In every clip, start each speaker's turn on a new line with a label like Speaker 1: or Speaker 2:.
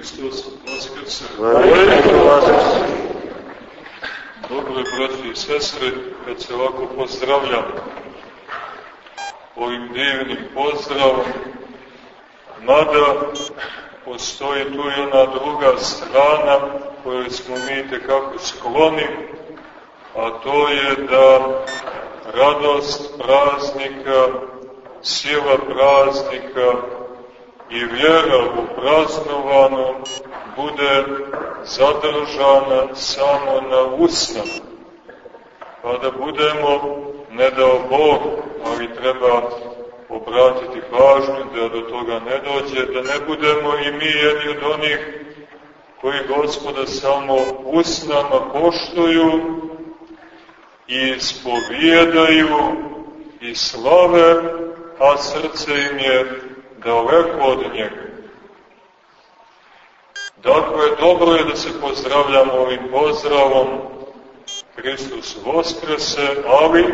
Speaker 1: Hristos Vaskrse. Dobro je, braći i sestre, kad se ovako pozdravljam ovim divnim pozdravom, mada postoji tu i ona druga strana kojoj smo mi tekako skloni, a to je da radost praznika, sila praznika, i vjera u praznovano bude zadržana samo na usnama. Pa da budemo, ne dao Bog, ali treba obratiti pažnju da do toga ne dođe, da ne budemo i mi jedni od onih koji gospoda samo usnama poštuju i spovijedaju i slave, a srce im je daleko od njega. Dakle, dobro je da se pozdravljamo ovim pozdravom Hristus Voskrese, ali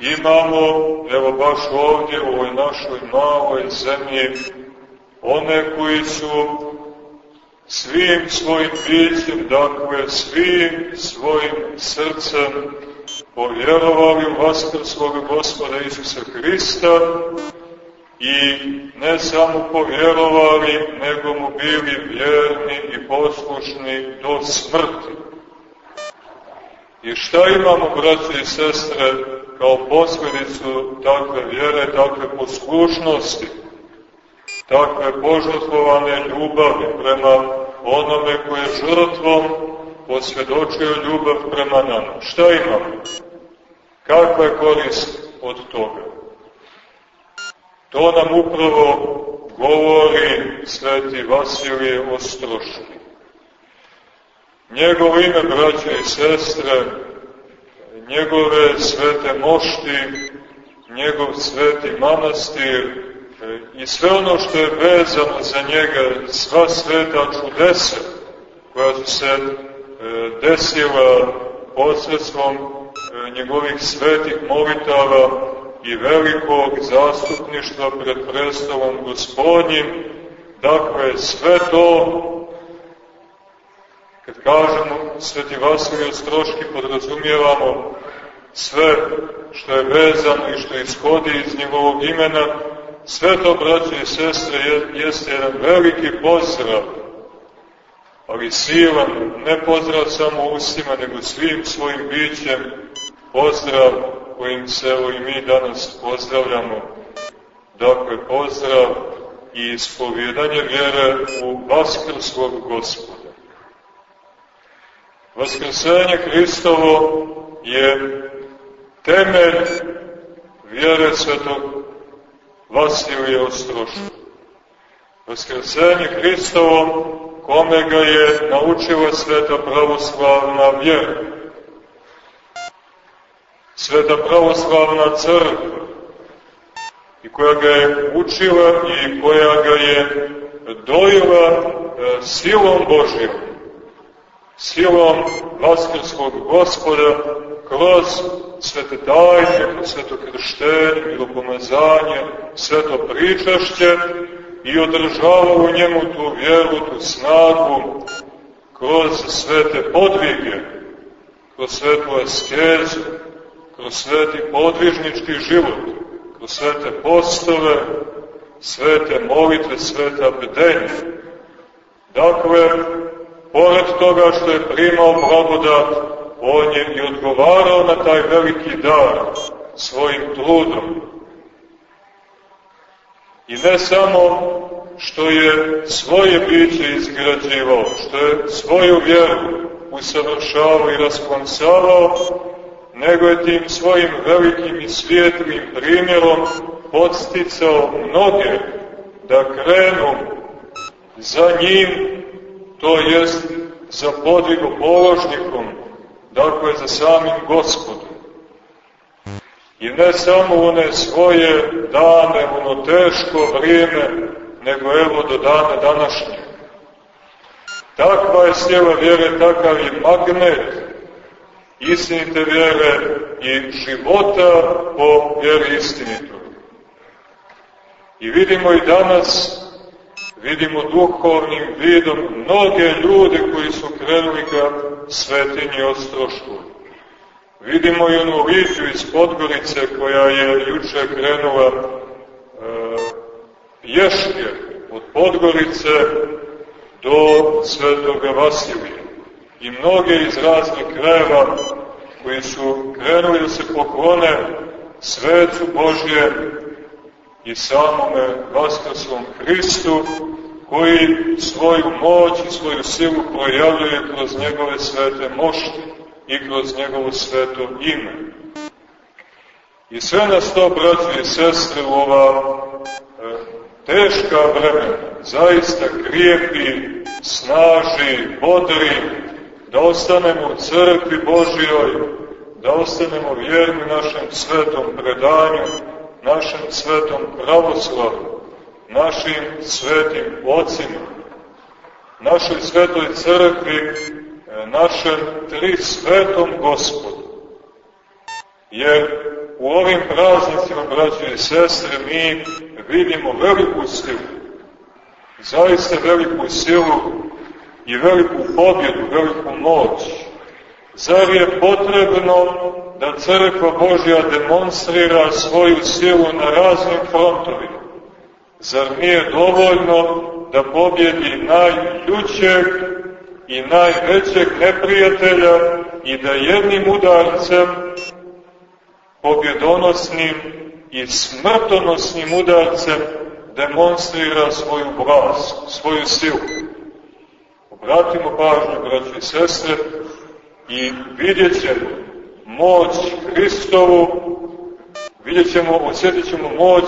Speaker 1: imamo, evo baš ovdje u ovoj našoj maloj zemlji, one koji su svim svojim bićem, dakle svim svojim srcem povjerovali u Vaskrskog gospoda Isusa Hrista i ne samo povjerovali, nego mu bili vjerni i poslušni do smrti. I šta imamo, braće i sestre, kao posledicu takve vjere, takve poslušnosti, takve požrtvovane ljubavi prema onome koje žrtvom posvjedočio ljubav prema nama. Šta imamo? Kakva je korist od toga? To nam upravo govori sveti Vasilije Ostroški. Njegovo ime, braće i sestre, njegove svete mošti, njegov sveti manastir i sve ono što je vezano za njega, sva sveta čudesa koja su se e, desila posredstvom e, njegovih svetih molitava, i velikog zastupništva pred predstavom gospodnjim, dakle sve to, kad kažemo Sveti Vasilij Ostroški, podrazumijevamo sve što je vezano i što ishodi iz njegovog imena, sve to, braće i sestre, jeste jedan veliki pozdrav, ali silan, ne pozdrav samo ustima, nego svim svojim bićem, pozdrav kojim se evo i mi danas pozdravljamo. Dakle, pozdrav i ispovjedanje vjere u Vaskrskog gospoda. Vaskrsenje Hristovo je temelj vjere svetog Vasilija Ostroša. Vaskrsenje Hristovo kome ga je naučila sveta pravoslavna vjera Sveta pravoslavna crkva i koja ga je učila i koja ga je dojila e, silom Božjom, silom Vaskrskog gospoda, kroz svete tajne, kroz sveto krštenje, milopomazanje, sveto pričašće i održava u njemu tu vjeru, tu snagu, kroz svete podvige, kroz svetu askezu, kroz sveti podvižnički život, kroz svete postove, svete molitve, sveta bdenja. Dakle, pored toga što je primao blagodat, on je i odgovarao na taj veliki dar svojim trudom. I ne samo što je svoje biće izgrađivao, što je svoju vjeru usavršavao i rasponsavao, nego je tim svojim velikim i svijetlim primjerom podsticao mnoge da krenu za njim, to jest za podigo-položnikom, dakle za samim gospodom. I ne samo one svoje dane, ono teško vrijeme, nego evo do dana današnjeg. Takva je sjela vjere, takav je magnet istinite vjere i života po vjeri istinitu. I vidimo i danas vidimo duhovnim vidom mnoge ljude koji su krenuli ka svetinji Ostrošku. Vidimo i onu Lidiju iz Podgorice koja je juče krenula e, pješke od Podgorice do Svetoga Vasilija. I mnoge iz raznih krajeva koji su krenuli da se poklone svecu Božje i samome Vaskrsvom Hristu, koji svoju moć i svoju silu projavljuje kroz njegove svete mošti i kroz njegovo sveto ime. I sve nas to, braći i sestre, u ova e, teška vremena, zaista krijepi, snaži, bodri, da ostanemo u crkvi Božijoj, da ostanemo vjerni našem svetom predanju, našem svetom pravoslavu, našim svetim ocima, našoj svetoj crkvi, e, našem tri svetom gospodu. Jer u ovim praznicima, braće i sestre, mi vidimo veliku silu, zaista veliku silu i veliku pobjedu, veliku moć. Zar je potrebno da Crkva Božja demonstrira svoju silu na raznim frontovima? Zar nije dovoljno da pobjedi najljućeg i najvećeg neprijatelja i da jednim udarcem pobjedonosnim i smrtonosnim udarcem demonstrira svoju vlast, svoju silu. Obratimo pažnju, braći i sestre, i vidjet ćemo moć Hristovu, vidjet ćemo, osjetit ćemo moć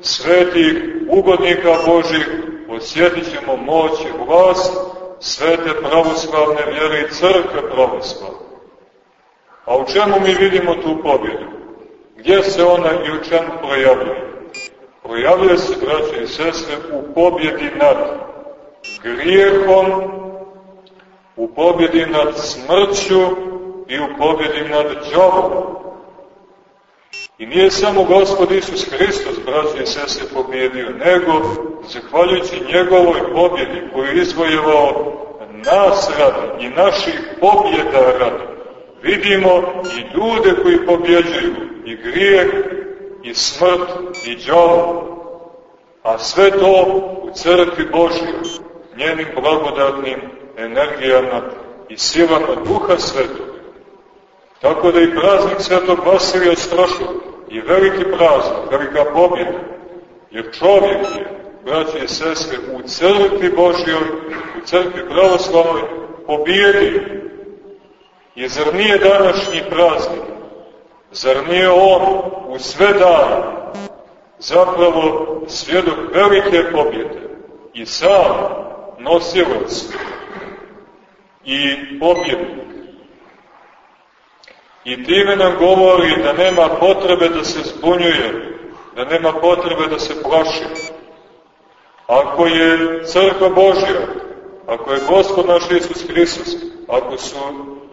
Speaker 1: svetih ugodnika Božih, osjetit ćemo moć i vlast svete pravoslavne vjere i crkve pravoslavne. A u čemu mi vidimo tu pobjedu? Gdje se ona i u čemu projavljuje? Projavljuje se, braće i sestre, u pobjedi nad grijehom, u pobjedi nad smrću i u pobjedi nad džavom. I nije samo Gospod Isus Hristos, braći i sese, pobjedio, nego, zahvaljujući njegovoj pobjedi koju je izvojevao nas radi i naših pobjeda radi, vidimo i ljude koji pobjeđuju i grijeh, i smrt, i džavu, a sve to u crkvi Božoj, njenim blagodatnim energijama i silama Duha Svetog. Tako da i praznik Svetog Vasilija strašno i veliki praznik, velika pobjeda, jer čovjek je, braće i sestre, u crkvi Božjoj, u crkvi pravoslavnoj, pobjedi. I zar nije današnji praznik, zar nije on u sve dane zapravo svjedok velike pobjede i sam nosilac i pobjednik. I time nam govori da nema potrebe da se zbunjuje, da nema potrebe da se plaši. Ako je crkva Božja, ako je Gospod naš Isus Hristos, ako su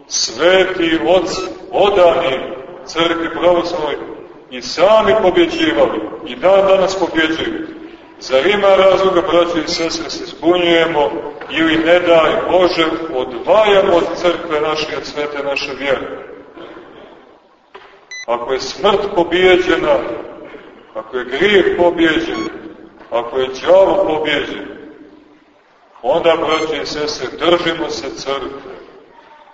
Speaker 1: sveti oci, odani crkvi pravoslavnoj i sami pobjeđivali i dan danas pobjeđuju, Zar ima razloga, braći i sestre, se zbunjujemo ili ne daj Bože odvajamo od crkve naše od svete naše vjere? Ako je smrt pobijeđena, ako je grijeh pobijeđen, ako je džavo pobijeđen, onda, braći i sestre, držimo se crkve.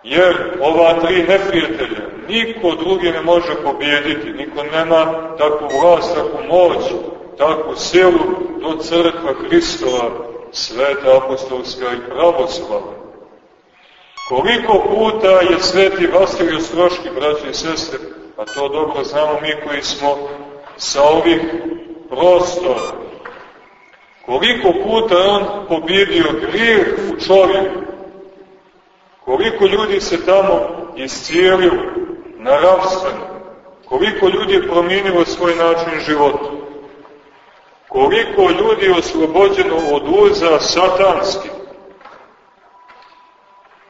Speaker 1: Jer ova tri neprijatelja niko drugi ne može pobijediti, niko nema takvu vlast, takvu moć, takvu silu do crkva Hristova, sveta apostolska i pravoslavna. Koliko puta je sveti Vasilij Ostroški, braći i sestre, a to dobro znamo mi koji smo sa ovih prostora, koliko puta je on pobjedio grijeh u čovjeku, koliko ljudi se tamo iscijelilo naravstveno, koliko ljudi je promijenilo svoj način života koliko ljudi oslobođeno od uza satanski,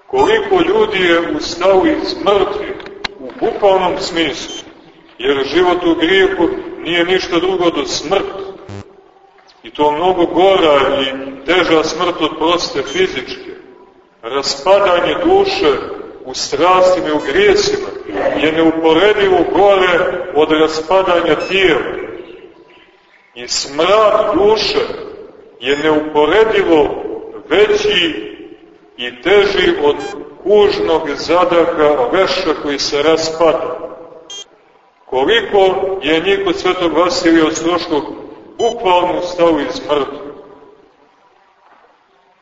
Speaker 1: koliko ljudi je ustao iz mrtvih u bukvalnom smislu, jer život u grijehu nije ništa drugo do smrt. I to mnogo gora i teža smrt od proste fizičke. Raspadanje duše u strastima i u grijesima je neuporedivo gore od raspadanja tijela. I smrad duše je neuporedivo veći i teži od kužnog zadaha veša koji se raspada. Koliko je njih od svetog Vasilija od Stroškog bukvalno stao iz mrtva.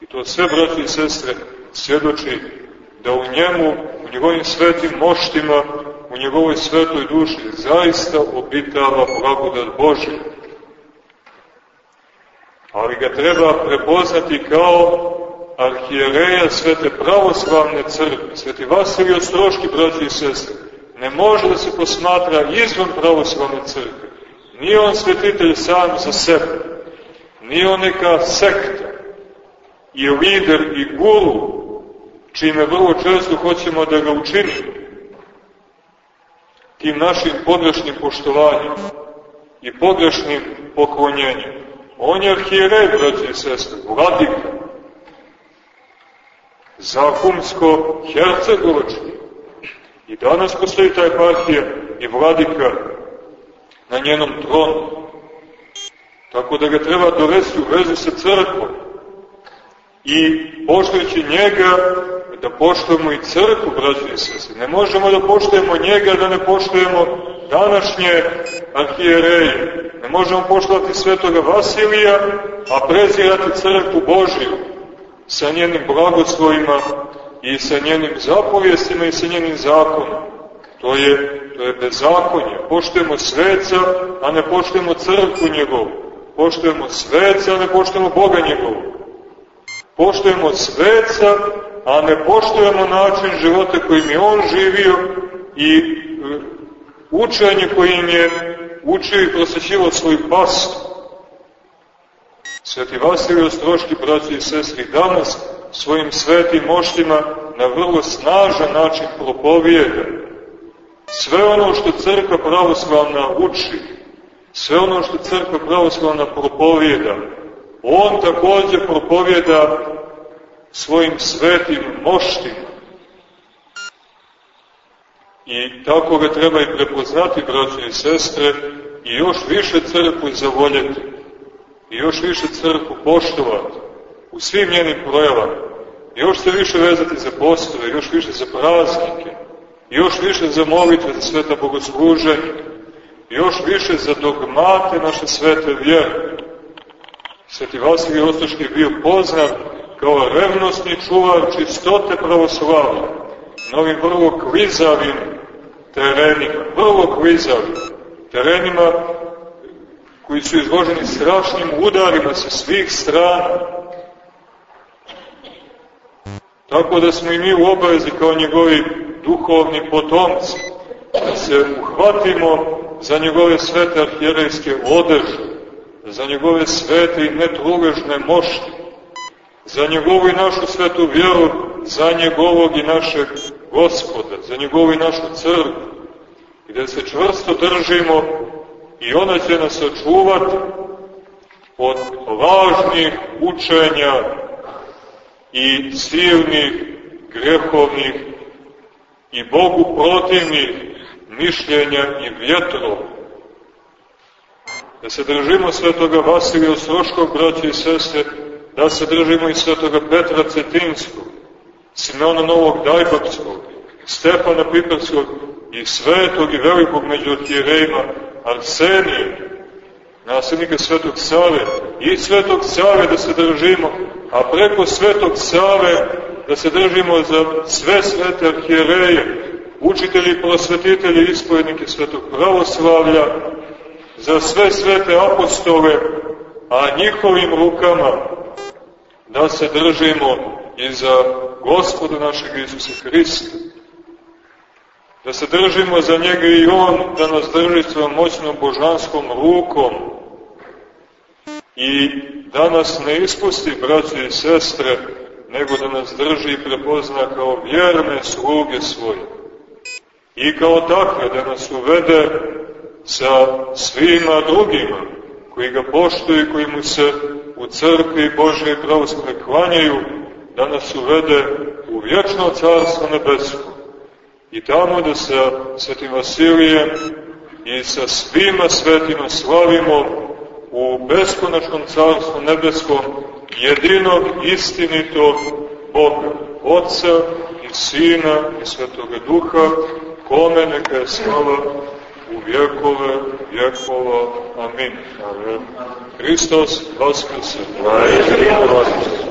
Speaker 1: I to sve, braći i sestre, svjedoči da u njemu, u njegovim svetim moštima, u njegovoj svetoj duši zaista obitava blagodat Božja. Ali ga treba prepoznati kao arhijereja svete pravoslavne crkve, sveti Vasilij Ostroški, braći i sestre, ne može da se posmatra izvan pravoslavne crkve. Nije on svetitelj sam za sebe, nije on neka sekta i lider i guru, čime vrlo često hoćemo da ga učinimo, tim našim pogrešnim poštovanjem i pogrešnim poklonjenjem. On je arhijerej, braći i sestre, vladika, Zahumsko-Hercegovački. I danas postoji ta eparhija i vladika na njenom tronu. Tako da ga treba dovesti u vezu sa crkvom. I poštojući njega, da poštujemo i crkvu, braći i sese. Ne možemo da poštujemo njega, da ne poštujemo današnje arhijereje. Ne možemo poštovati svetoga Vasilija, a prezirati crkvu Božiju sa njenim blagoslovima i sa njenim zapovjestima i sa njenim zakonom. To je, to je bezakonje. Poštujemo sveca, a ne poštujemo crkvu njegovu. Poštujemo sveca, a ne poštujemo Boga njegovu. Poštujemo sveca, a ne poštujemo način života kojim je on živio i e, učenje kojim je učio i prosjećivo svoj pastu. Sveti Vasilij Ostroški, braći i sestri, danas svojim svetim moštima na vrlo snažan način propovijeda sve ono što crkva pravoslavna uči, sve ono što crkva pravoslavna propovijeda, on takođe propovijeda svojim svetim moštima. I tako ga treba i prepoznati, braće i sestre, i još više crkvu zavoljeti i još više crkvu poštovati u svim njenim projavama, još se više vezati za postove, još više za praznike, još više za molitve za sveta bogosluženja, još više za dogmate naše svete vjere. Sveti Vasilij Ostoški je bio poznat kao revnostni čuvar čistote pravoslavlja na ovim vrlo klizavim terenima, vrlo klizavim terenima koji su izloženi strašnim udarima sa svih strana. Tako da smo i mi u obavezi kao njegovi duhovni potomci, da se uhvatimo za njegove svete arhijerejske odeže, za njegove svete i netruležne mošti, za njegovu i našu svetu vjeru, za njegovog i našeg gospoda, za njegovu i našu crkvu, gde se čvrsto držimo i ona će nas očuvati od lažnih učenja i silnih, grehovnih i Bogu protivnih mišljenja i vjetrova. Da se držimo svetoga Vasilija Ostroškog, braća i sestre, da se držimo i svetoga Petra Cetinskog, Simeona Novog Dajbakskog, Stefana Piperskog i svetog i velikog među arhijerejima Arsenije, nasljednika Svetog Save, i Svetog Save da se držimo, a preko Svetog Save da se držimo za sve svete arhijereje, učitelji, prosvetitelji, ispojednike Svetog pravoslavlja, za sve svete apostole, a njihovim rukama da se držimo i za gospoda našeg Isusa Hrista da se držimo za njega i on da nas drži svojom moćnom božanskom rukom i da nas ne ispusti, braće i sestre, nego da nas drži i prepozna kao vjerne sluge svoje. I kao takve da nas uvede sa svima drugima, koji ga poštuju i koji mu se u crkvi Božje pravoslavne klanjaju, da nas uvede u vječno carstvo nebesko. I tamo da sa svetim Vasilijem i sa svima svetima slavimo u beskonačnom carstvu nebeskom jedinog istinitog Boga, Otca i Sina i Svetoga Duha, kome neka je slava u vjekove vjekova. Amin. Amin. Hristos Vaskrse. Hvala